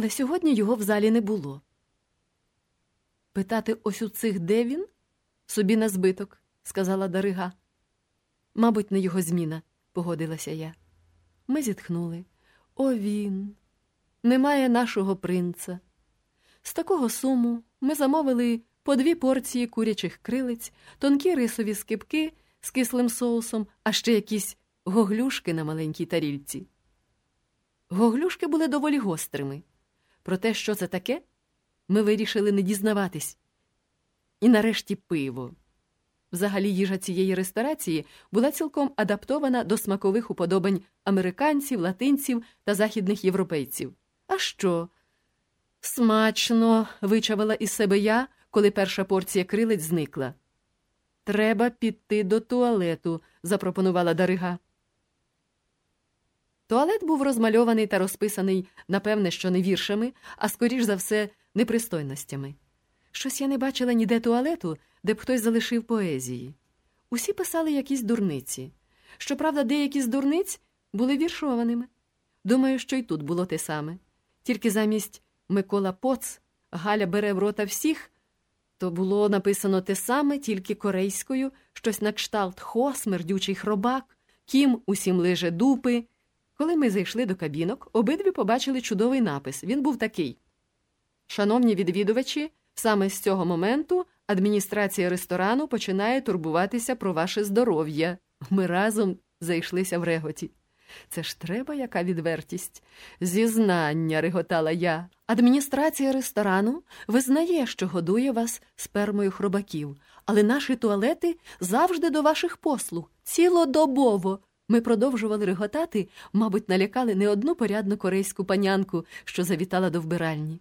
але сьогодні його в залі не було. Питати ось у цих, де він? Собі на збиток, сказала Дарига. Мабуть, не його зміна, погодилася я. Ми зітхнули. О, він! Немає нашого принца. З такого суму ми замовили по дві порції курячих крилиць, тонкі рисові скипки з кислим соусом, а ще якісь гоглюшки на маленькій тарільці. Гоглюшки були доволі гострими. Про те, що це таке, ми вирішили не дізнаватись. І нарешті пиво. Взагалі, їжа цієї ресторації була цілком адаптована до смакових уподобань американців, латинців та західних європейців. А що? Смачно, вичавила із себе я, коли перша порція крилець зникла. Треба піти до туалету, запропонувала Дарига. Туалет був розмальований та розписаний, напевне, що не віршами, а скоріш за все, непристойностями. Щось я не бачила ніде туалету, де б хтось залишив поезії. Усі писали якісь дурниці. Щоправда, деякі з дурниць були віршованими. Думаю, що й тут було те саме. Тільки замість Микола Поц Галя бере в рота всіх, то було написано те саме, тільки корейською, щось на кшталт хо, смердючий хробак, кім усім лиже дупи. Коли ми зайшли до кабінок, обидві побачили чудовий напис. Він був такий: Шановні відвідувачі, саме з цього моменту адміністрація ресторану починає турбуватися про ваше здоров'я. Ми разом зайшлися в реготі. Це ж треба, яка відвертість. Зізнання, реготала я. Адміністрація ресторану визнає, що годує вас спермою хробаків, але наші туалети завжди до ваших послуг, цілодобово. Ми продовжували реготати, мабуть, налякали не одну порядну корейську панянку, що завітала до вбиральні.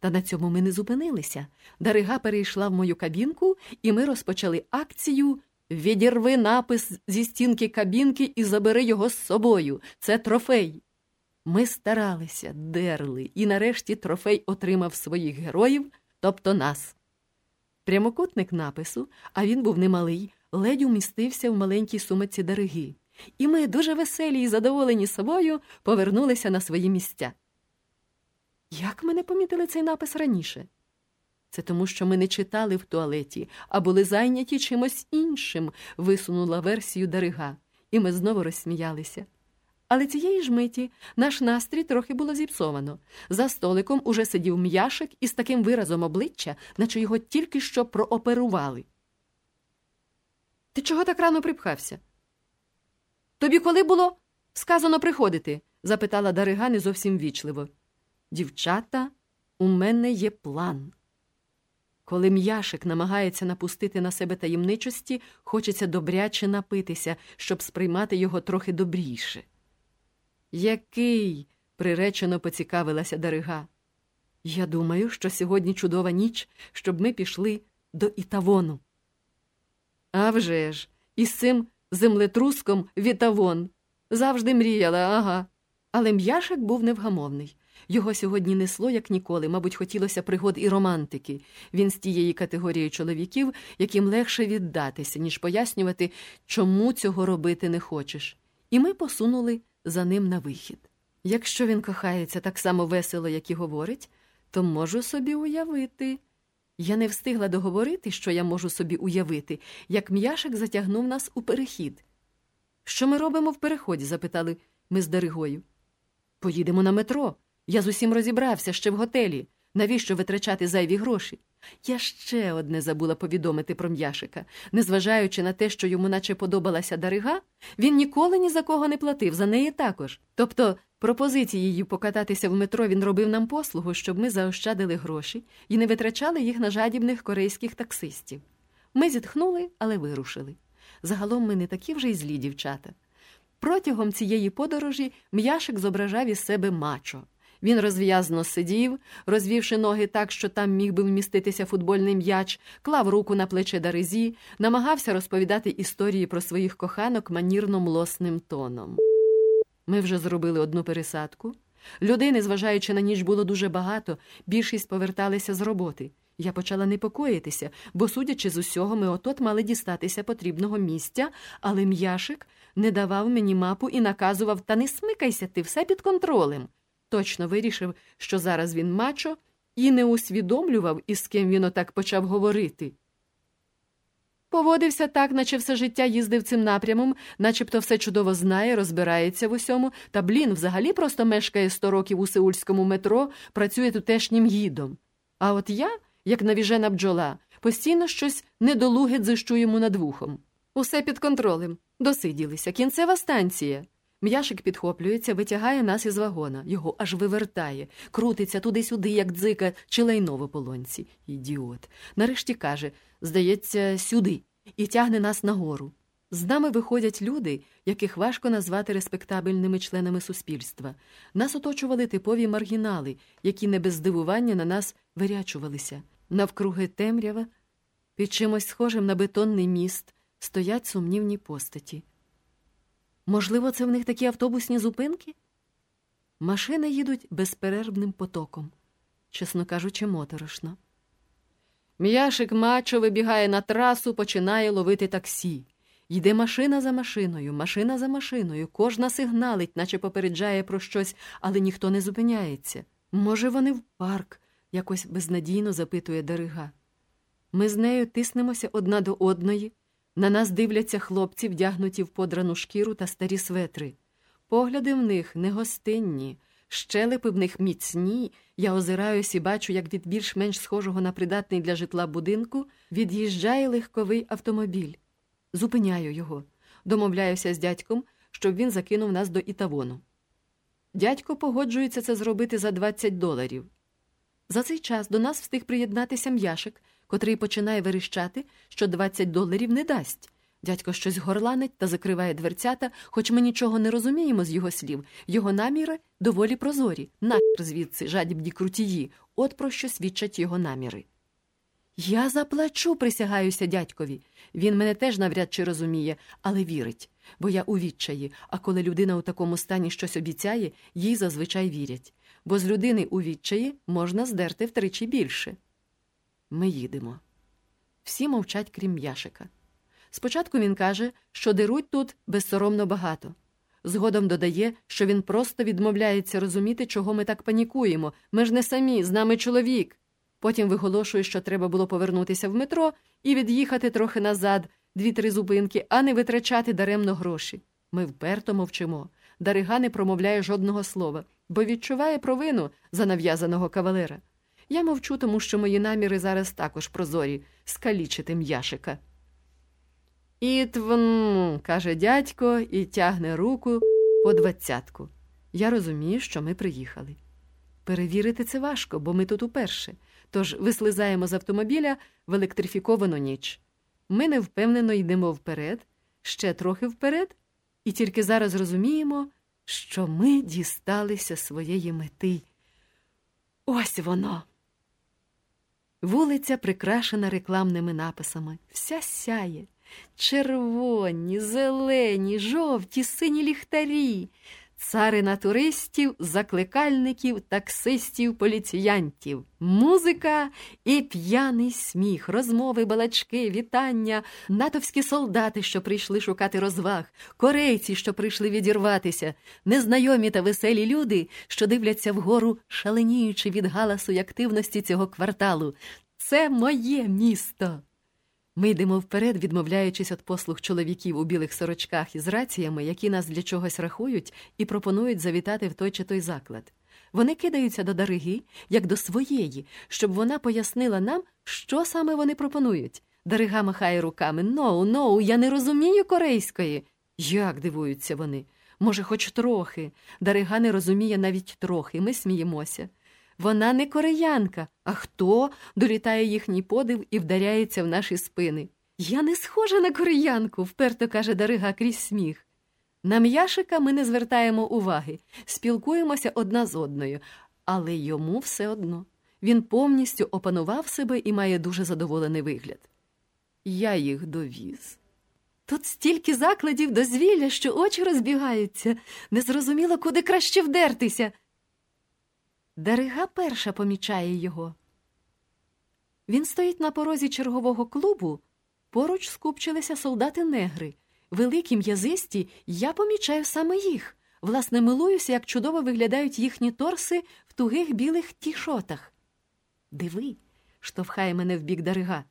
Та на цьому ми не зупинилися. Дарига перейшла в мою кабінку, і ми розпочали акцію Відірви напис зі стінки кабінки і забери його з собою. Це трофей. Ми старалися, дерли, і нарешті трофей отримав своїх героїв, тобто нас. Прямокутник напису, а він був немалий, ледь умістився в маленькій сумиці Дариги. І ми, дуже веселі і задоволені собою, повернулися на свої місця. Як ми не помітили цей напис раніше? Це тому, що ми не читали в туалеті, а були зайняті чимось іншим, висунула версію Дарига, і ми знову розсміялися. Але цієї ж миті наш настрій трохи було зіпсовано. За столиком уже сидів м'яшик із таким виразом обличчя, наче його тільки що прооперували. Ти чого так рано припхався? Тобі коли було сказано приходити? запитала Дарига не зовсім вічливо. Дівчата, у мене є план. Коли м'яшик намагається напустити на себе таємничості, хочеться добряче напитися, щоб сприймати його трохи добріше. Який? приречено поцікавилася Дарига. Я думаю, що сьогодні чудова ніч, щоб ми пішли до Ітавону. «А вже ж, із цим землетруском в Ітавон. Завжди мріяла, ага. Але м'яшик був невгамовний. Його сьогодні несло, як ніколи, мабуть, хотілося пригод і романтики. Він з тієї категорії чоловіків, яким легше віддатися, ніж пояснювати, чому цього робити не хочеш. І ми посунули за ним на вихід. Якщо він кохається так само весело, як і говорить, то можу собі уявити. Я не встигла договорити, що я можу собі уявити, як м'яшик затягнув нас у перехід. Що ми робимо в переході? запитали ми з Даригою. Поїдемо на метро. Я з усім розібрався ще в готелі. Навіщо витрачати зайві гроші? Я ще одне забула повідомити про м'яшика. Незважаючи на те, що йому наче подобалася Дарига, він ніколи ні за кого не платив, за неї також. Тобто пропозицією покататися в метро він робив нам послугу, щоб ми заощадили гроші і не витрачали їх на жадібних корейських таксистів. Ми зітхнули, але вирушили. Загалом ми не такі вже й злі дівчата. Протягом цієї подорожі м'яшик зображав із себе мачо. Він розв'язно сидів, розвівши ноги так, що там міг би вміститися футбольний м'яч, клав руку на плече Даризі, намагався розповідати історії про своїх коханок манірно млосним тоном. Ми вже зробили одну пересадку. Людей, незважаючи на ніч, було дуже багато, більшість поверталися з роботи. Я почала непокоїтися, бо, судячи з усього, ми отот мали дістатися потрібного місця, але м'яшик не давав мені мапу і наказував та не смикайся ти все під контролем. Точно вирішив, що зараз він мачо, і не усвідомлював, із ким він отак почав говорити. Поводився так, наче все життя їздив цим напрямом, начебто все чудово знає, розбирається в усьому, та блін, взагалі просто мешкає сто років у сеульському метро, працює тутешнім гідом. А от я, як навіжена бджола, постійно щось недолуге дзищу йому над вухом. Усе під контролем. Досиділися. Кінцева станція. М'яшик підхоплюється, витягає нас із вагона, його аж вивертає, крутиться туди-сюди, як дзика, чи лайно в ополонці. Ідіот. Нарешті каже здається, сюди, і тягне нас нагору. З нами виходять люди, яких важко назвати респектабельними членами суспільства. Нас оточували типові маргінали, які не без здивування на нас вирячувалися. Навкруги темрява, під чимось схожим на бетонний міст, стоять сумнівні постаті. Можливо, це в них такі автобусні зупинки? Машини їдуть безперервним потоком, чесно кажучи, моторошно. М'яшик мачо вибігає на трасу, починає ловити таксі. Йде машина за машиною, машина за машиною, кожна сигналить, наче попереджає про щось, але ніхто не зупиняється. Може, вони в парк, якось безнадійно запитує Дарига. Ми з нею тиснемося одна до одної. На нас дивляться хлопці, вдягнуті в подрану шкіру та старі светри. Погляди в них негостинні, щелепи в них міцні. Я озираюсь і бачу, як від більш-менш схожого на придатний для житла будинку від'їжджає легковий автомобіль. Зупиняю його, домовляюся з дядьком, щоб він закинув нас до ітавону. Дядько погоджується це зробити за 20 доларів. За цей час до нас встиг приєднатися м'яшик, котрий починає верещати, що 20 доларів не дасть. Дядько щось горланить та закриває дверцята, хоч ми нічого не розуміємо з його слів. Його наміри доволі прозорі, нахер звідси жадібні крутії, от про що свідчать його наміри. Я заплачу, присягаюся дядькові. Він мене теж навряд чи розуміє, але вірить, бо я у відчаї, а коли людина у такому стані щось обіцяє, їй зазвичай вірять, бо з людини у відчаї можна здерти втричі більше. Ми їдемо. Всі мовчать, крім Яшика. Спочатку він каже, що деруть тут безсоромно багато. Згодом додає, що він просто відмовляється розуміти, чого ми так панікуємо. Ми ж не самі, з нами чоловік. Потім виголошує, що треба було повернутися в метро і від'їхати трохи назад, дві-три зупинки, а не витрачати даремно гроші. Ми вперто мовчимо. Дарига не промовляє жодного слова, бо відчуває провину за нав'язаного кавалера. Я мовчу, тому що мої наміри зараз також прозорі скалічити м'яшика. Ітвн, каже дядько і тягне руку по двадцятку. Я розумію, що ми приїхали. Перевірити це важко, бо ми тут уперше. Тож вислизаємо з автомобіля в електрифіковану ніч. Ми невпевнено йдемо вперед, ще трохи вперед, і тільки зараз розуміємо, що ми дісталися своєї мети. Ось воно. Вулиця прикрашена рекламними написами. Вся сяє. Червоні, зелені, жовті, сині ліхтарі, царина туристів, закликальників, таксистів, поліціянтів, музика і п'яний сміх, розмови, балачки, вітання, натовські солдати, що прийшли шукати розваг, корейці, що прийшли відірватися, незнайомі та веселі люди, що дивляться вгору, шаленіючи від галасу й активності цього кварталу. Це моє місто. Ми йдемо вперед, відмовляючись від послуг чоловіків у білих сорочках із раціями, які нас для чогось рахують і пропонують завітати в той чи той заклад. Вони кидаються до Дариги, як до своєї, щоб вона пояснила нам, що саме вони пропонують. Дарига махає руками Ноу, ноу, я не розумію корейської. Як дивуються вони? Може, хоч трохи. Дарига не розуміє навіть трохи, ми сміємося. Вона не кореянка, а хто долітає їхній подив і вдаряється в наші спини. Я не схожа на кореянку, вперто каже Дарига крізь сміх. На м'яшика ми не звертаємо уваги, спілкуємося одна з одною, але йому все одно. Він повністю опанував себе і має дуже задоволений вигляд. Я їх довіз. Тут стільки закладів дозвілля, що очі розбігаються, незрозуміло, куди краще вдертися. Дарига перша помічає його. Він стоїть на порозі чергового клубу, поруч скупчилися солдати негри. Великі м'язисті, я помічаю саме їх, Власне, милуюся, як чудово виглядають їхні торси в тугих білих тішотах. Диви, штовхає мене в бік Дарига.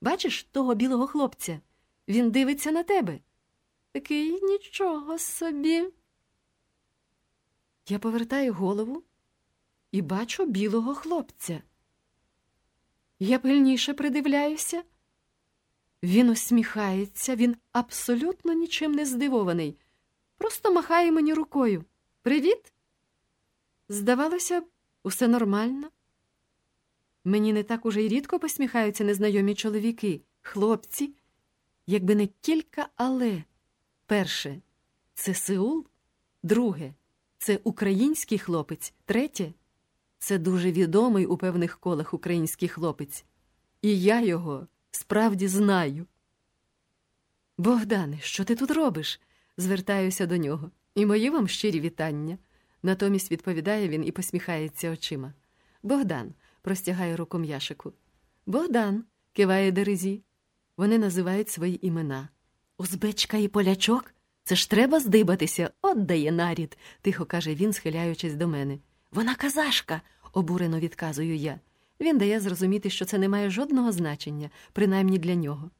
Бачиш того білого хлопця? Він дивиться на тебе. Такий нічого собі. Я повертаю голову і бачу білого хлопця. Я пильніше придивляюся. Він усміхається, він абсолютно нічим не здивований, просто махає мені рукою. Привіт! Здавалося усе нормально. Мені не так уже й рідко посміхаються незнайомі чоловіки, хлопці, якби не кілька але. Перше це Сеул, друге це український хлопець, третє це дуже відомий у певних колах український хлопець. І я його справді знаю. Богдане, що ти тут робиш? звертаюся до нього. І мої вам щирі вітання. Натомість відповідає він і посміхається очима. Богдан простягає руку м'яшику. Богдан, киває Дерезі. Вони називають свої імена. Узбечка і полячок? Це ж треба здибатися, от дає нарід, тихо каже він, схиляючись до мене. Вона казашка, обурено відказую я. Він дає зрозуміти, що це не має жодного значення, принаймні для нього.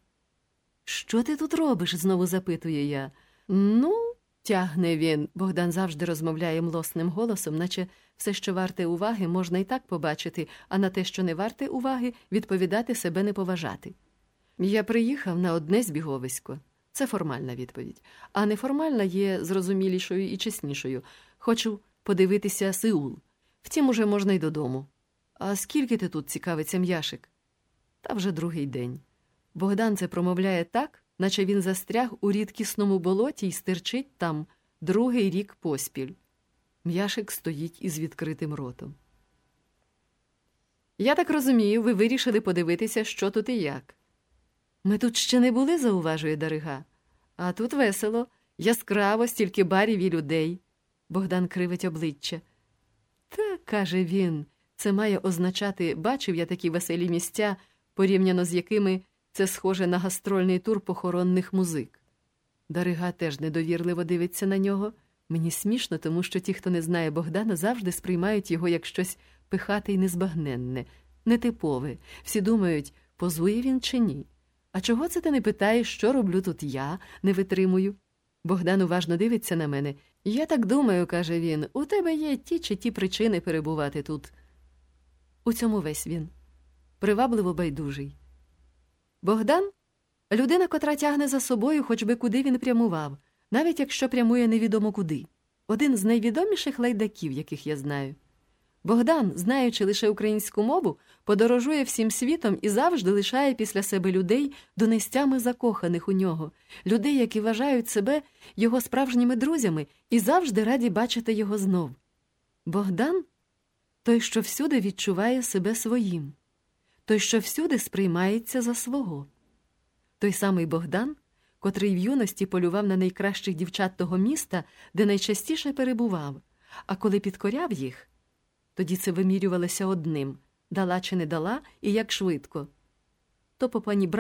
Що ти тут робиш? знову запитую я. Ну, тягне він. Богдан завжди розмовляє млосним голосом, наче все, що варте уваги, можна і так побачити, а на те, що не варте уваги, відповідати себе не поважати. Я приїхав на одне збіговисько. Це формальна відповідь, а неформальна є зрозумілішою і чеснішою. Хочу подивитися Сеул. Втім, уже можна й додому. А скільки ти тут цікавиться м'яшик? Та вже другий день. Богдан це промовляє так, наче він застряг у рідкісному болоті і стирчить там другий рік поспіль. М'яшик стоїть із відкритим ротом. Я так розумію, ви вирішили подивитися, що тут і як. Ми тут ще не були, зауважує Дарига. А тут весело, яскраво, стільки барів і людей. Богдан кривить обличчя. Та, каже він, це має означати, бачив я такі веселі місця, порівняно з якими це схоже на гастрольний тур похоронних музик. Дарига теж недовірливо дивиться на нього. Мені смішно, тому що ті, хто не знає Богдана, завжди сприймають його як щось пихате й незбагненне, нетипове. Всі думають, позує він чи ні. А чого це ти не питаєш, що роблю тут я, не витримую? Богдан уважно дивиться на мене. Я так думаю, каже він, у тебе є ті чи ті причини перебувати тут. У цьому весь він. Привабливо байдужий. Богдан людина, котра тягне за собою, хоч би куди він прямував, навіть якщо прямує невідомо куди. Один з найвідоміших лайдаків, яких я знаю. Богдан, знаючи лише українську мову, подорожує всім світом і завжди лишає після себе людей донестями закоханих у нього, людей, які вважають себе його справжніми друзями і завжди раді бачити його знов. Богдан той, що всюди відчуває себе своїм, той, що всюди сприймається за свого, той самий Богдан, котрий в юності полював на найкращих дівчат того міста, де найчастіше перебував, а коли підкоряв їх. Тоді це вимірювалося одним дала чи не дала, і як швидко. То по пані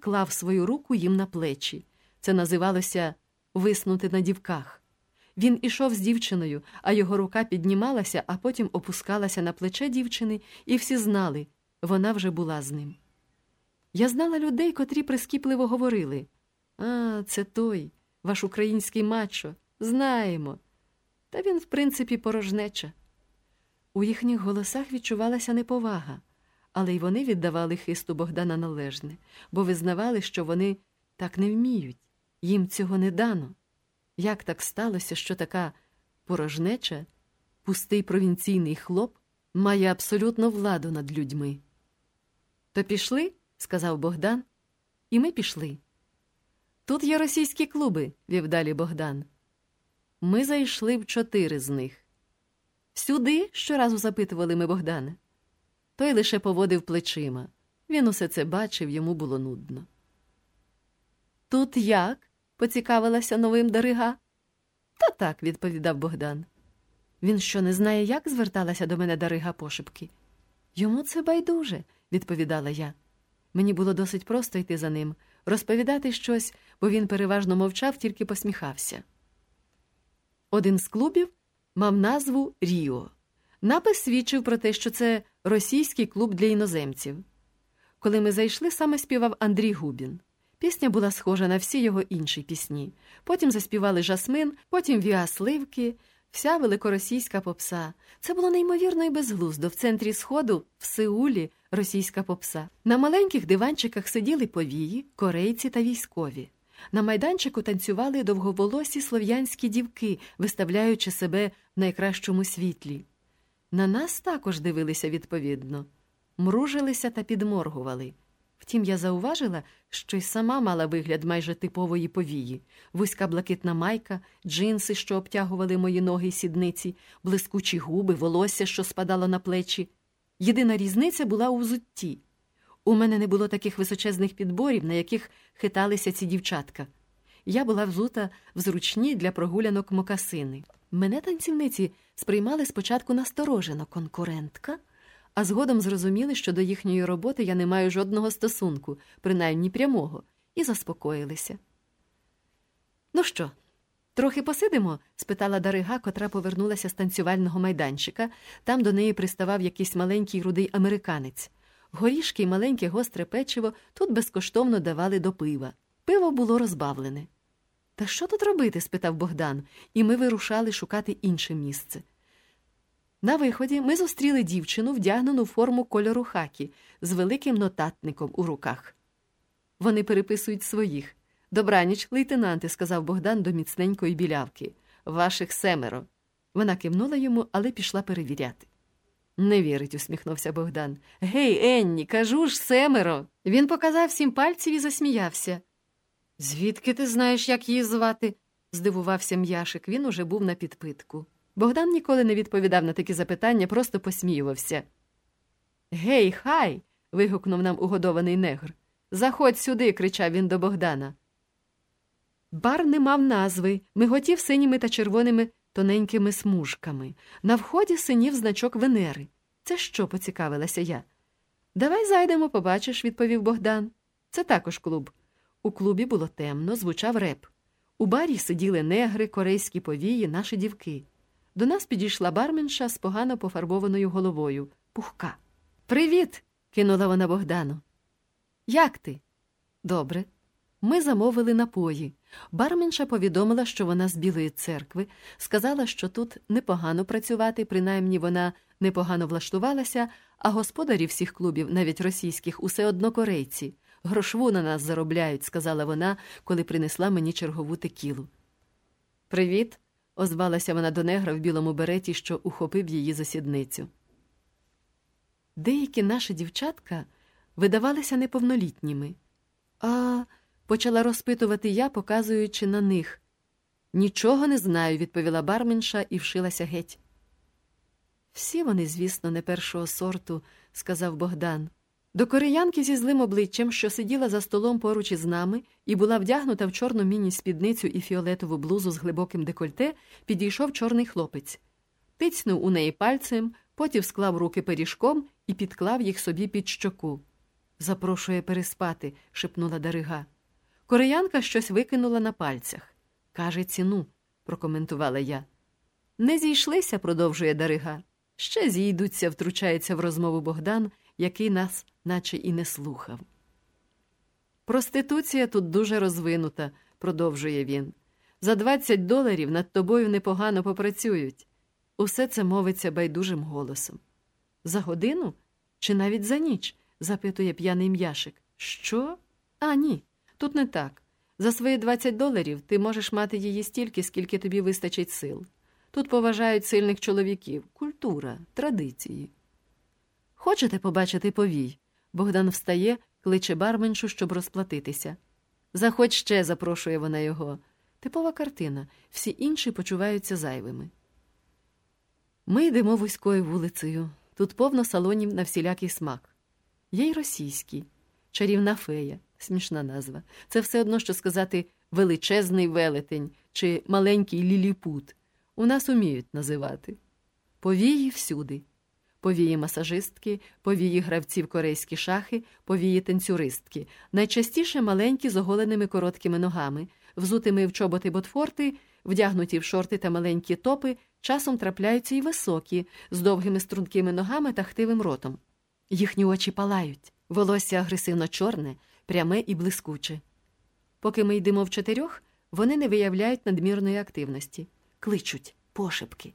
клав свою руку їм на плечі. Це називалося виснути на дівках. Він ішов з дівчиною, а його рука піднімалася, а потім опускалася на плече дівчини, і всі знали вона вже була з ним. Я знала людей, котрі прискіпливо говорили А, це той, ваш український мачо, знаємо. Та він, в принципі, порожнеча. У їхніх голосах відчувалася неповага, але й вони віддавали хисту Богдана належне, бо визнавали, що вони так не вміють, їм цього не дано. Як так сталося, що така порожнеча, пустий провінційний хлоп, має абсолютну владу над людьми? То пішли, сказав Богдан, і ми пішли. Тут є російські клуби, вів далі Богдан. Ми зайшли в чотири з них. Сюди щоразу запитували ми Богдана. Той лише поводив плечима. Він усе це бачив, йому було нудно. Тут як? поцікавилася новим Дарига. Та так, відповідав Богдан. Він що не знає, як зверталася до мене Дарига пошепки? Йому це байдуже, відповідала я. Мені було досить просто йти за ним, розповідати щось, бо він переважно мовчав, тільки посміхався. Один з клубів мав назву Ріо. Напис свідчив про те, що це російський клуб для іноземців. Коли ми зайшли, саме співав Андрій Губін. Пісня була схожа на всі його інші пісні. Потім заспівали Жасмин, потім Віа Сливки, вся великоросійська попса. Це було неймовірно і безглуздо. В центрі сходу, в Сеулі, російська попса. На маленьких диванчиках сиділи повії, корейці та військові. На майданчику танцювали довговолосі слов'янські дівки, виставляючи себе в найкращому світлі. На нас також дивилися відповідно, мружилися та підморгували. Втім, я зауважила, що й сама мала вигляд майже типової повії, вузька блакитна майка, джинси, що обтягували мої ноги й сідниці, блискучі губи, волосся, що спадало на плечі. Єдина різниця була у взутті. У мене не було таких височезних підборів, на яких хиталися ці дівчатка. Я була взута в зручні для прогулянок мокасини. Мене танцівниці сприймали спочатку насторожено конкурентка, а згодом зрозуміли, що до їхньої роботи я не маю жодного стосунку, принаймні прямого, і заспокоїлися. Ну що, трохи посидимо? спитала Дарига, котра повернулася з танцювального майданчика. Там до неї приставав якийсь маленький рудий американець. Горішки й маленьке гостре печиво тут безкоштовно давали до пива. Пиво було розбавлене. Та що тут робити? спитав Богдан, і ми вирушали шукати інше місце. На виході ми зустріли дівчину, вдягнену форму кольору хакі, з великим нотатником у руках. Вони переписують своїх. Добраніч, лейтенанте, сказав Богдан до міцненької білявки. Ваших семеро. Вона кивнула йому, але пішла перевіряти. Не вірить, усміхнувся Богдан. Гей, Енні, кажу ж, семеро. Він показав всім пальців і засміявся. Звідки ти знаєш, як її звати? здивувався м'яшик. Він уже був на підпитку. Богдан ніколи не відповідав на такі запитання, просто посміювався. Гей, хай. вигукнув нам угодований негр. Заходь сюди, кричав він до Богдана. Бар не мав назви, миготів синіми та червоними тоненькими смужками. На вході синів значок Венери. Це що? поцікавилася я. Давай зайдемо, побачиш, відповів Богдан. Це також клуб. У клубі було темно, звучав реп. У барі сиділи негри, корейські повії, наші дівки. До нас підійшла барменша з погано пофарбованою головою, пухка. Привіт! кинула вона Богдану. Як ти? Добре. Ми замовили напої. Барменша повідомила, що вона з Білої церкви, сказала, що тут непогано працювати, принаймні вона непогано влаштувалася, а господарі всіх клубів, навіть російських, усе одно корейці. Грошву на нас заробляють, сказала вона, коли принесла мені чергову текілу. Привіт, озвалася вона до негра в білому береті, що ухопив її за сідницю. Деякі наші дівчатка видавалися неповнолітніми, а почала розпитувати я, показуючи на них. Нічого не знаю, відповіла барменша і вшилася геть. Всі вони, звісно, не першого сорту, сказав Богдан. До кореянки зі злим обличчям, що сиділа за столом поруч із нами і була вдягнута в чорну міні-спідницю і фіолетову блузу з глибоким декольте, підійшов чорний хлопець. Тицьнув у неї пальцем, потім склав руки пиріжком і підклав їх собі під щоку. Запрошує переспати, шепнула Дарига. Кореянка щось викинула на пальцях. Каже, ціну, прокоментувала я. Не зійшлися, продовжує Дарига. Ще зійдуться, втручається в розмову Богдан, який нас наче і не слухав. Проституція тут дуже розвинута, продовжує він. За 20 доларів над тобою непогано попрацюють. Усе це мовиться байдужим голосом. За годину чи навіть за ніч? запитує п'яний м'яшик. Що? А, ні, тут не так. За свої 20 доларів ти можеш мати її стільки, скільки тобі вистачить сил. Тут поважають сильних чоловіків, культура, традиції. Хочете побачити повій? Богдан встає, кличе барменшу, щоб розплатитися. Заходь ще, запрошує вона його. Типова картина. Всі інші почуваються зайвими. Ми йдемо вузькою вулицею. Тут повно салонів на всілякий смак. Є й російські, чарівна фея, смішна назва. Це все одно, що сказати величезний велетень чи маленький ліліпут. У нас уміють називати. Повії всюди повії масажистки, повії гравців корейські шахи, повії танцюристки, найчастіше маленькі з оголеними короткими ногами, взутими в чоботи ботфорти, Вдягнуті в шорти та маленькі топи, часом трапляються й високі, з довгими стрункими ногами та хтивим ротом. Їхні очі палають, волосся агресивно чорне, пряме і блискуче. Поки ми йдемо в чотирьох, вони не виявляють надмірної активності, кличуть пошепки.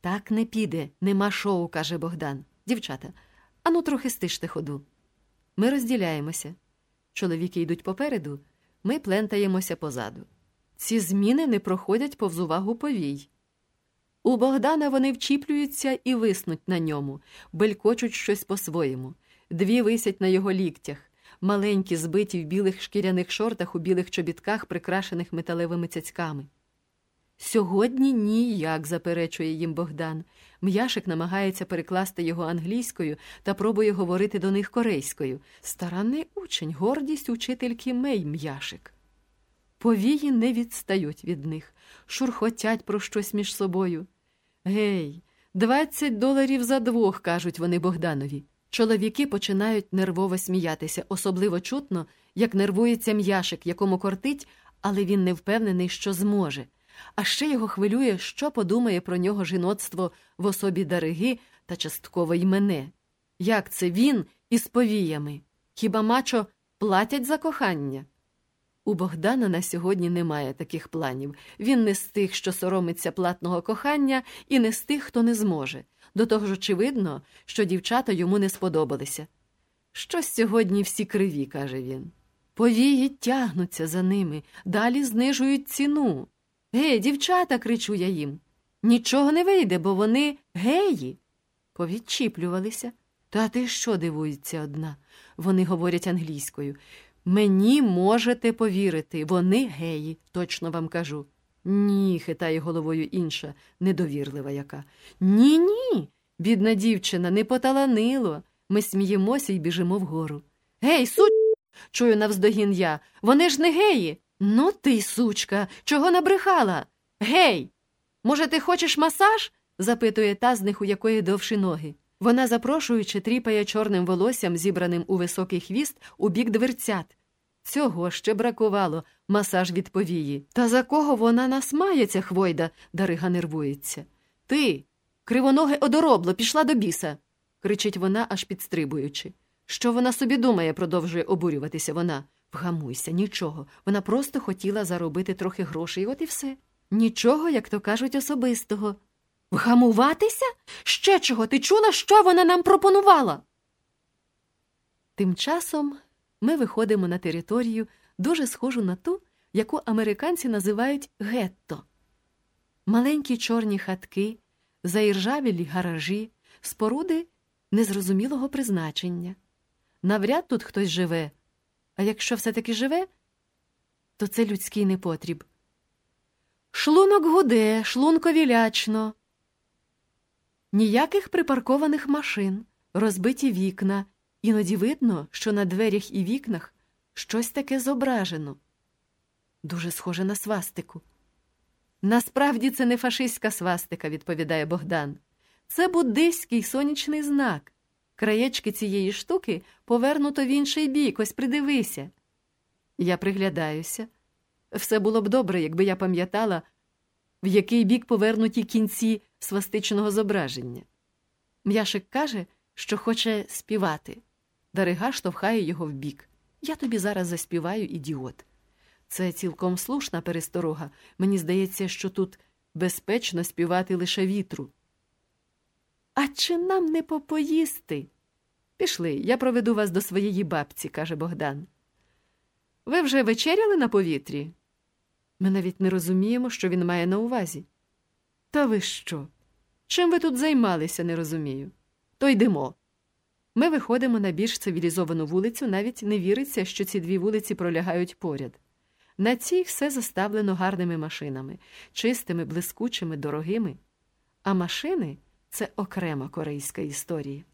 Так не піде, нема шоу, каже Богдан. Дівчата, ану трохи стиште ходу. Ми розділяємося. Чоловіки йдуть попереду, ми плентаємося позаду. Ці зміни не проходять повз увагу повій. У Богдана вони вчіплюються і виснуть на ньому, белькочуть щось по-своєму. Дві висять на його ліктях, маленькі, збиті в білих шкіряних шортах у білих чобітках, прикрашених металевими цяцьками. Сьогодні ніяк, заперечує їм Богдан. М'яшик намагається перекласти його англійською та пробує говорити до них корейською. Старанний учень, гордість учительки Мей м'яшик. Повії не відстають від них, шурхотять про щось між собою. Гей, двадцять доларів за двох, кажуть вони Богданові. Чоловіки починають нервово сміятися, особливо чутно, як нервується м'яшик, якому кортить, але він не впевнений, що зможе. А ще його хвилює, що подумає про нього жіноцтво в особі Дариги та частково й мене. Як це він із повіями? Хіба мачо платять за кохання? У Богдана на сьогодні немає таких планів. Він не з тих, що соромиться платного кохання, і не з тих, хто не зможе. До того ж, очевидно, що дівчата йому не сподобалися. Щось сьогодні всі криві, каже він. Повії тягнуться за ними, далі знижують ціну. Гей, дівчата, кричу я їм. Нічого не вийде, бо вони геї. Повідчіплювалися. Та ти що дивується одна? Вони говорять англійською. Мені можете повірити, вони геї, точно вам кажу. Ні, хитає головою інша, недовірлива яка. Ні, ні. Бідна дівчина, не поталанило. Ми сміємося і біжимо вгору. Гей, суч, чую навздогін я. Вони ж не геї. Ну ти, сучка, чого набрехала? Гей! Може, ти хочеш масаж? запитує та з них, у якої довші ноги. Вона, запрошуючи, тріпає чорним волоссям, зібраним у високий хвіст, у бік дверцят. Цього ще бракувало, масаж від повії. Та за кого вона нас має, ця хвойда? Дарига нервується. Ти, кривоноге одоробло, пішла до біса. кричить вона, аж підстрибуючи. Що вона собі думає, продовжує обурюватися вона. Вгамуйся, нічого. Вона просто хотіла заробити трохи грошей, от і все. Нічого, як то кажуть, особистого. Вгамуватися? Ще чого? Ти чула, що вона нам пропонувала? Тим часом ми виходимо на територію, дуже схожу на ту, яку американці називають гетто. Маленькі чорні хатки, заіржавілі гаражі, споруди незрозумілого призначення. Навряд тут хтось живе, а якщо все-таки живе, то це людський непотріб. Шлунок гуде, шлункові лячно. Ніяких припаркованих машин, розбиті вікна, іноді видно, що на дверях і вікнах щось таке зображено. Дуже схоже на свастику. Насправді це не фашистська свастика, відповідає Богдан. Це буддийський сонячний знак. Краєчки цієї штуки повернуто в інший бік, ось придивися. Я приглядаюся. Все було б добре, якби я пам'ятала, в який бік повернуті кінці свастичного зображення. М'яшик каже, що хоче співати. Дарига штовхає його вбік. Я тобі зараз заспіваю, ідіот. Це цілком слушна пересторога. Мені здається, що тут безпечно співати лише вітру. А чи нам не попоїсти? Пішли, я проведу вас до своєї бабці, каже Богдан. Ви вже вечеряли на повітрі? Ми навіть не розуміємо, що він має на увазі. Та ви що? Чим ви тут займалися, не розумію. То йдемо. Ми виходимо на більш цивілізовану вулицю, навіть не віриться, що ці дві вулиці пролягають поряд. На цій все заставлено гарними машинами, чистими, блискучими, дорогими. А машини це окрема корейська історія.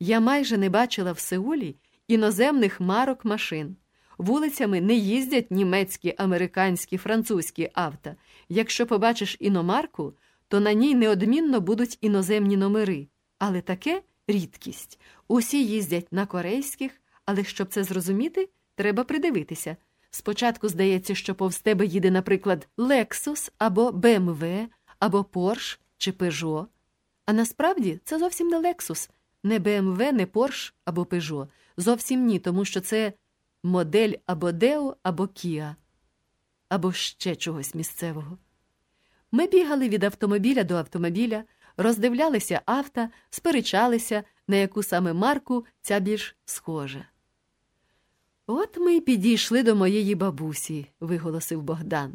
Я майже не бачила в Сеулі іноземних марок машин. Вулицями не їздять німецькі, американські, французькі авто. Якщо побачиш іномарку, то на ній неодмінно будуть іноземні номери. Але таке рідкість. Усі їздять на корейських, але щоб це зрозуміти, треба придивитися. Спочатку здається, що повз тебе їде, наприклад, Lexus або BMW, або Porsche чи Peugeot. А насправді це зовсім не Lexus, не BMW, не Porsche або Peugeot. Зовсім ні, тому що це модель або Deo, або Kia, або ще чогось місцевого. Ми бігали від автомобіля до автомобіля, роздивлялися авто, сперечалися, на яку саме марку ця більш схожа. От ми й підійшли до моєї бабусі, виголосив Богдан.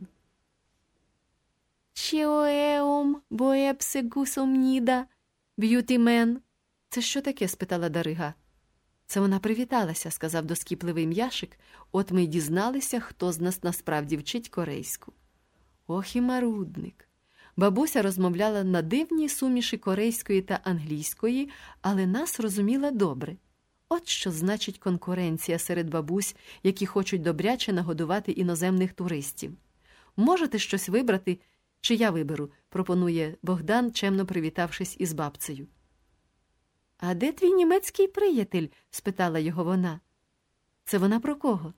Чіоеум, боепсегусом ніда, beauty man. Це що таке? спитала Дарига. Це вона привіталася, сказав доскіпливий М'яшик, от ми й дізналися, хто з нас насправді вчить корейську. Ох і марудник. Бабуся розмовляла на дивній суміші корейської та англійської, але нас розуміла добре. От що значить конкуренція серед бабусь, які хочуть добряче нагодувати іноземних туристів. Можете щось вибрати, чи я виберу, пропонує Богдан, чемно привітавшись із бабцею. А де твій німецький приятель? спитала його вона. Це вона про кого?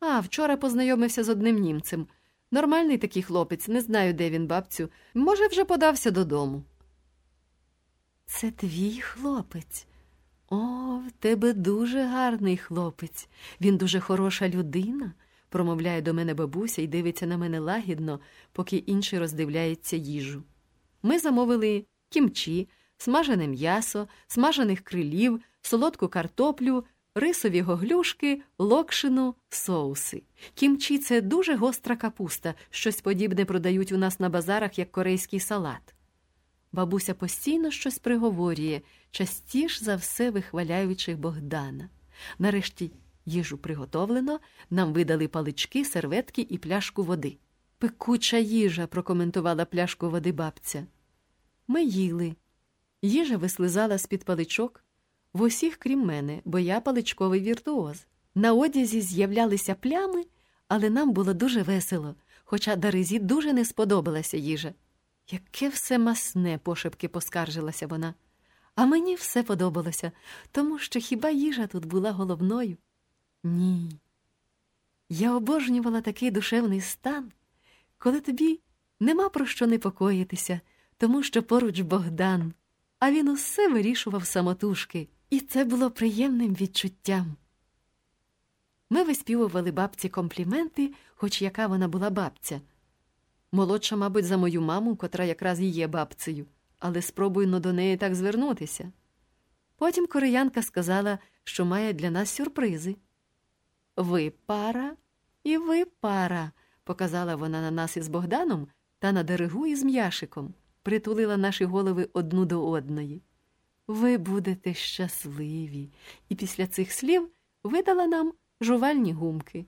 А, вчора познайомився з одним німцем. Нормальний такий хлопець, не знаю, де він, бабцю. Може, вже подався додому. Це твій хлопець. О, в тебе дуже гарний хлопець. Він дуже хороша людина, промовляє до мене бабуся і дивиться на мене лагідно, поки інший роздивляється їжу. Ми замовили кімчі, смажене м'ясо, смажених крилів, солодку картоплю, рисові гоглюшки, локшину, соуси. Кімчі це дуже гостра капуста, щось подібне продають у нас на базарах як корейський салат. Бабуся постійно щось приговорює, частіш за все вихваляючи Богдана. Нарешті їжу приготовлено, нам видали палички, серветки і пляшку води. Пекуча їжа, прокоментувала пляшку води бабця. Ми їли. Їжа вислизала з-під паличок в усіх, крім мене, бо я паличковий віртуоз. На одязі з'являлися плями, але нам було дуже весело, хоча Даризі дуже не сподобалася їжа. Яке все масне, пошепки поскаржилася вона. А мені все подобалося, тому що хіба їжа тут була головною? Ні. Я обожнювала такий душевний стан, коли тобі нема про що непокоїтися, тому що поруч Богдан, а він усе вирішував самотужки, і це було приємним відчуттям. Ми виспівували бабці компліменти, хоч яка вона була бабця. Молодша, мабуть, за мою маму, котра якраз і є бабцею, але спробуйно до неї так звернутися. Потім кореянка сказала, що має для нас сюрпризи. Ви пара і ви пара, показала вона на нас із Богданом та на дерегу із м'яшиком, притулила наші голови одну до одної. Ви будете щасливі, і після цих слів видала нам жувальні гумки.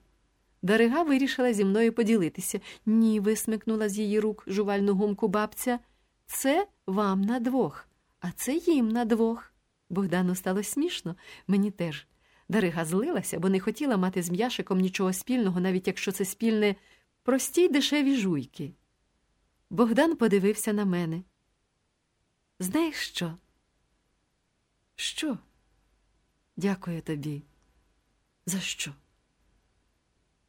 Дарига вирішила зі мною поділитися. Ні, висмикнула з її рук жувальну гумку бабця. Це вам на двох, а це їм на двох. Богдану стало смішно, мені теж. Дарига злилася, бо не хотіла мати з м'яшиком нічого спільного, навіть якщо це спільне прості й дешеві жуйки. Богдан подивився на мене. Знаєш що? Що? Дякую тобі. За що?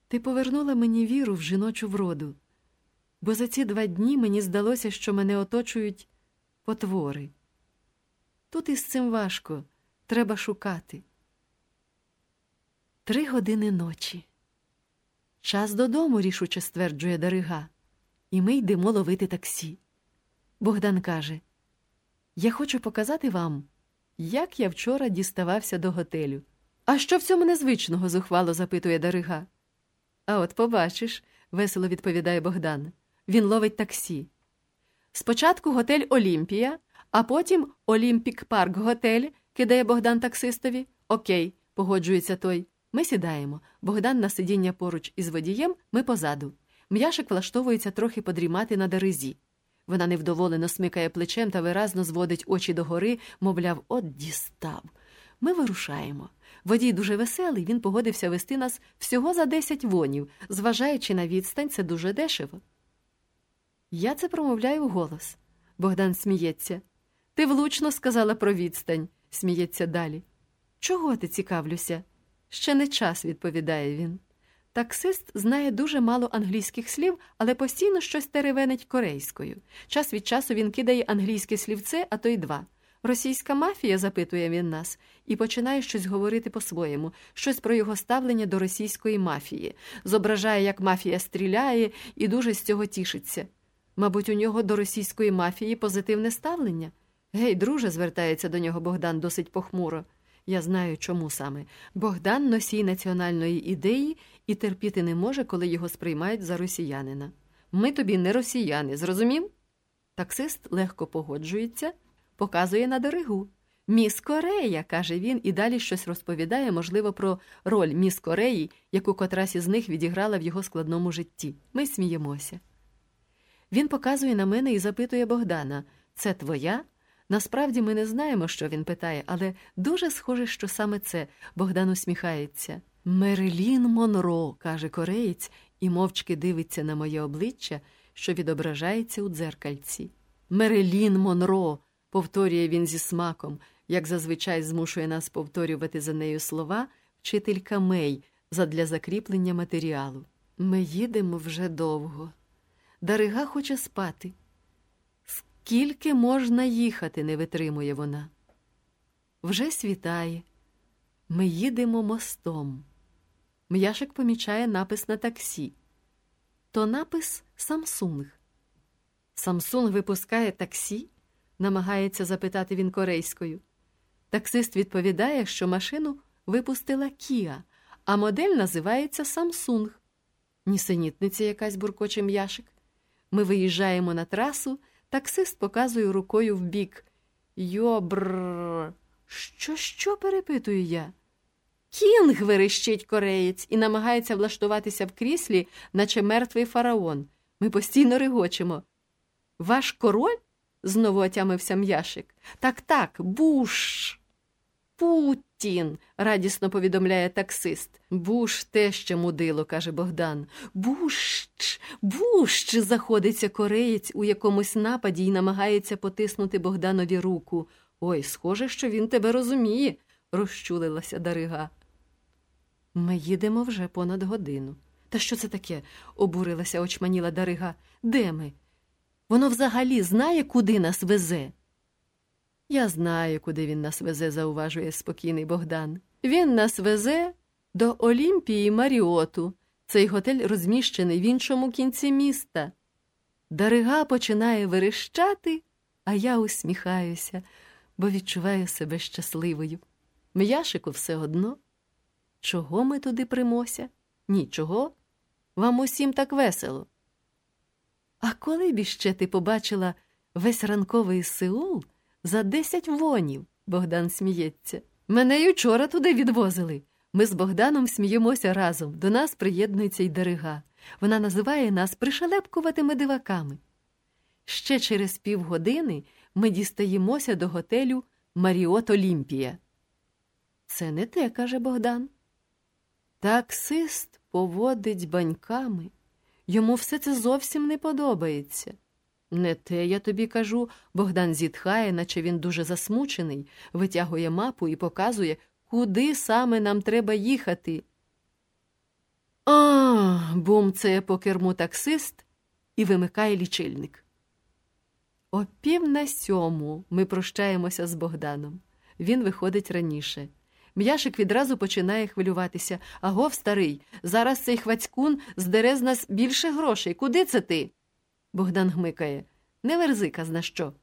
Ти повернула мені віру в жіночу вроду, бо за ці два дні мені здалося, що мене оточують потвори. Тут із цим важко, треба шукати. Три години ночі. Час додому, рішуче стверджує Дарига, і ми йдемо ловити таксі. Богдан каже: Я хочу показати вам, як я вчора діставався до готелю. А що в цьому незвичного? зухвало запитує Дарига. А от побачиш, весело відповідає Богдан. Він ловить таксі. Спочатку готель Олімпія, а потім Олімпік Парк Готель, кидає Богдан таксистові. Окей, погоджується той. Ми сідаємо. Богдан на сидіння поруч із водієм, ми позаду. М'яшик влаштовується трохи подрімати на дерезі. Вона невдоволено смикає плечем та виразно зводить очі догори, мовляв, от дістав. Ми вирушаємо. Водій дуже веселий, він погодився вести нас всього за десять вонів, зважаючи на відстань, це дуже дешево. Я це промовляю вголос. Богдан сміється. Ти влучно сказала про відстань, сміється далі. Чого ти цікавлюся? Ще не час, відповідає він. Таксист знає дуже мало англійських слів, але постійно щось теревенить корейською. Час від часу він кидає англійське слівце, а то й два. Російська мафія, запитує він нас, і починає щось говорити по-своєму, щось про його ставлення до російської мафії, зображає, як мафія стріляє, і дуже з цього тішиться. Мабуть, у нього до російської мафії позитивне ставлення. Гей, друже, звертається до нього Богдан досить похмуро. Я знаю, чому саме. Богдан носій національної ідеї і терпіти не може, коли його сприймають за росіянина. Ми тобі не росіяни, зрозумів? Таксист легко погоджується, показує на дорогу. Міс Корея, каже він, і далі щось розповідає, можливо, про роль міс Кореї, яку котрась із них відіграла в його складному житті. Ми сміємося. Він показує на мене і запитує Богдана: це твоя? Насправді ми не знаємо, що він питає, але дуже схоже, що саме це Богдан усміхається. Мерелін Монро, каже кореєць, і мовчки дивиться на моє обличчя, що відображається у дзеркальці. Мерелін Монро, повторює він зі смаком, як зазвичай змушує нас повторювати за нею слова вчителька Мей задля закріплення матеріалу. Ми їдемо вже довго. Дарига хоче спати. Скільки можна їхати, не витримує вона. Вже світає. Ми їдемо мостом. М'яшик помічає напис на таксі. То напис Самсунг. Самсунг випускає таксі? намагається запитати він корейською. Таксист відповідає, що машину випустила Кіа, а модель називається Самсунг. Нісенітниця якась буркоче м'яшик. Ми виїжджаємо на трасу, таксист показує рукою вбік. Йобр. Що, що перепитую я? Кінг верещить кореєць і намагається влаштуватися в кріслі, наче мертвий фараон. Ми постійно регочемо. Ваш король? знову отямився м'яшик. Так, так, буш. Путін, радісно повідомляє таксист. Буш те ще мудило, каже Богдан. Буш, буш, заходиться кореєць у якомусь нападі і намагається потиснути Богданові руку. Ой, схоже, що він тебе розуміє, розчулилася Дарига. Ми їдемо вже понад годину. Та що це таке? обурилася очманіла Дарига. Де ми? Воно взагалі знає, куди нас везе. Я знаю, куди він нас везе, зауважує спокійний Богдан. Він нас везе до Олімпії Маріоту. Цей готель розміщений в іншому кінці міста. Дарига починає верещати, а я усміхаюся, бо відчуваю себе щасливою. М'яшику все одно. Чого ми туди примося? Нічого. Вам усім так весело. А коли б іще ти побачила весь ранковий Сеул за десять вонів, Богдан сміється. Мене й учора туди відвозили. Ми з Богданом сміємося разом. До нас приєднується й Дарига. Вона називає нас пришелепкуватими диваками. Ще через півгодини ми дістаємося до готелю Маріот Олімпія. Це не те, каже Богдан. Таксист поводить баньками. Йому все це зовсім не подобається. Не те, я тобі кажу, Богдан зітхає, наче він дуже засмучений, витягує мапу і показує, куди саме нам треба їхати. А, бумцеє по керму таксист і вимикає лічильник. О пів на сьому ми прощаємося з Богданом. Він виходить раніше. М'яшик відразу починає хвилюватися. Агов, старий, зараз цей хвацькун здере з нас більше грошей. Куди це ти? Богдан гмикає. Не верзи, казна що.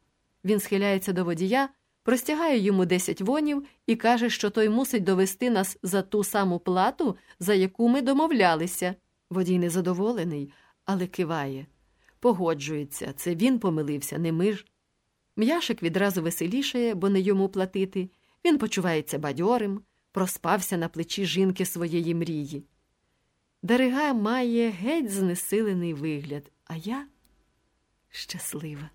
Він схиляється до водія, простягає йому десять вонів і каже, що той мусить довести нас за ту саму плату, за яку ми домовлялися. Водій незадоволений, але киває. Погоджується, це він помилився, не ми ж. М'яшик відразу веселішає, бо не йому платити. Він почувається бадьорим, проспався на плечі жінки своєї мрії. Дарига має геть знесилений вигляд, а я щаслива.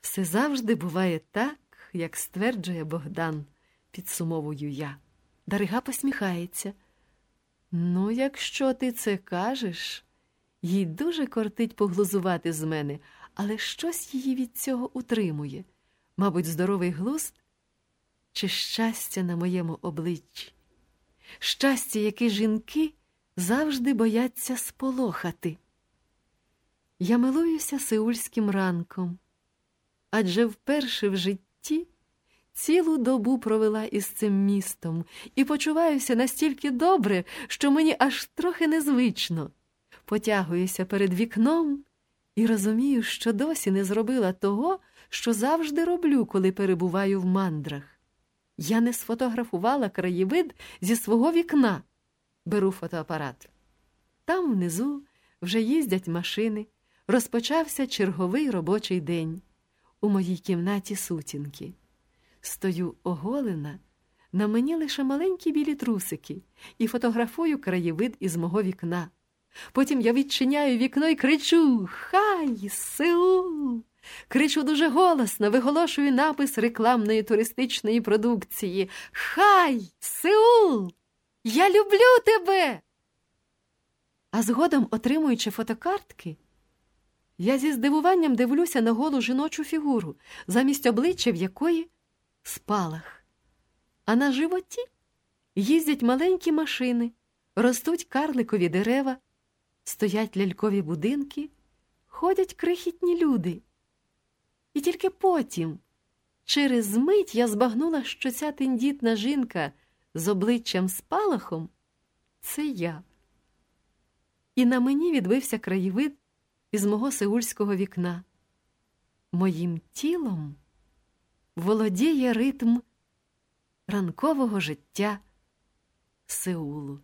Все завжди буває так, як стверджує Богдан, підсумовую я. Дарига посміхається. Ну, якщо ти це кажеш, їй дуже кортить поглузувати з мене, але щось її від цього утримує. Мабуть, здоровий глузд чи щастя на моєму обличчі, щастя, яке жінки завжди бояться сполохати. Я милуюся сеульським ранком, адже вперше в житті цілу добу провела із цим містом і почуваюся настільки добре, що мені аж трохи незвично. Потягуюся перед вікном і розумію, що досі не зробила того, що завжди роблю, коли перебуваю в мандрах. Я не сфотографувала краєвид зі свого вікна. Беру фотоапарат. Там внизу вже їздять машини. Розпочався черговий робочий день. У моїй кімнаті сутінки. Стою оголена, на мені лише маленькі білі трусики і фотографую краєвид із мого вікна. Потім я відчиняю вікно і кричу Хай, Сеул! Кричу дуже голосно, виголошую напис рекламної туристичної продукції. Хай, Сеул! Я люблю тебе! А згодом, отримуючи фотокартки, я зі здивуванням дивлюся на голу жіночу фігуру, замість обличчя в якої спалах. А на животі їздять маленькі машини, ростуть карликові дерева, стоять лялькові будинки, ходять крихітні люди. І тільки потім, через мить, я збагнула, що ця тендітна жінка з обличчям спалахом це я. І на мені відбився краєвид із мого сеульського вікна. Моїм тілом володіє ритм ранкового життя Сеулу.